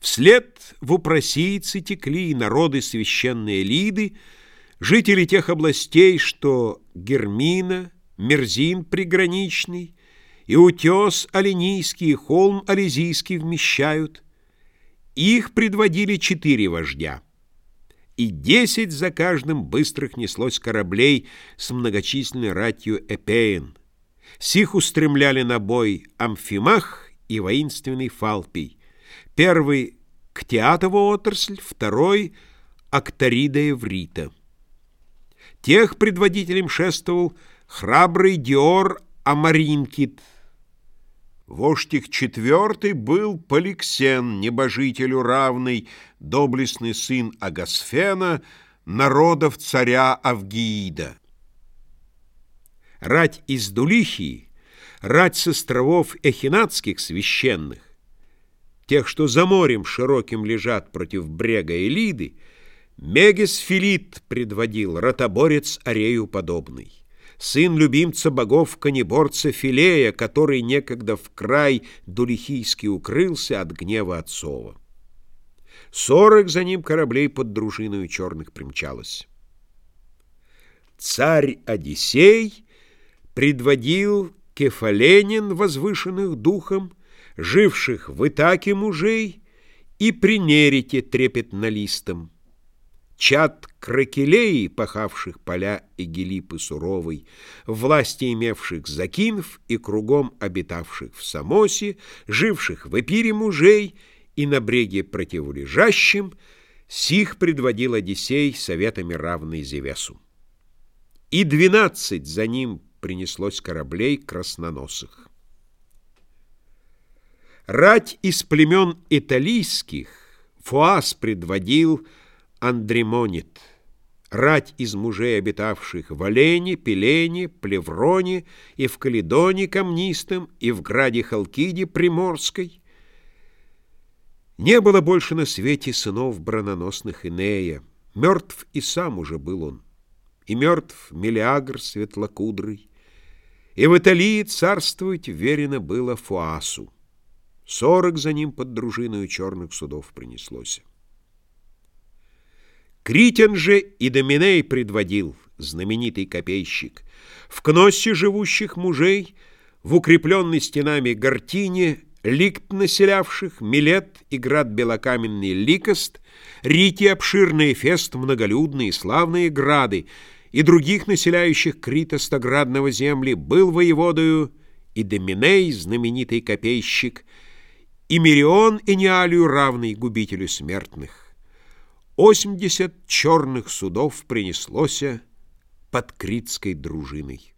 Вслед в упросийцы текли народы священные лиды, жители тех областей, что Гермина, Мерзин приграничный, и утес Оленийский, и холм Олезийский вмещают. Их предводили четыре вождя. И десять за каждым быстрых неслось кораблей с многочисленной ратью Эпеен. Сих устремляли на бой Амфимах и воинственный Фалпий. Первый — Ктиатова отрасль, второй — Акторида Еврита. Тех предводителем шествовал храбрый Диор Амаринкит. Вождь их четвертый был Поликсен, небожителю равный, доблестный сын Агасфена, народов царя Авгиида. Рать из Дулихии, рать с островов Эхинатских священных, тех, что за морем широким лежат против брега Элиды, Мегес Филит предводил, ротоборец Арею подобный сын любимца богов конеборца Филея, который некогда в край Дулихийский укрылся от гнева отцова. Сорок за ним кораблей под дружиною черных примчалось. Царь Одиссей предводил кефаленин, возвышенных духом, живших в Итаке мужей и при Нерите трепетнолистом чад кракелеи, пахавших поля Эгелипы суровой, власти имевших Закинв и кругом обитавших в Самосе, живших в Эпире мужей и на бреге противолежащем, сих предводил Одиссей советами равный Зевесу. И двенадцать за ним принеслось кораблей красноносых. Рать из племен италийских Фуас предводил Андремонит, рать из мужей, обитавших в Олене, Пелене, Плевроне и в Каледоне камнистом, и в граде Халкиде Приморской. Не было больше на свете сынов брононосных Инея, мертв и сам уже был он, и мертв Мелиагр светлокудрый, и в Италии царствовать верено было Фуасу. Сорок за ним под дружиною черных судов принеслось. Критен же и Доминей предводил, знаменитый копейщик, в Кноссе живущих мужей, в укрепленной стенами Гортине, ликт населявших, Милет и град белокаменный Ликост, Рити обширные фест многолюдные, славные грады, и других населяющих Крита стоградного земли был воеводою и Доминей, знаменитый копейщик, и Мирион Эниалию равный губителю смертных. Осемьдесят черных судов принеслося под критской дружиной.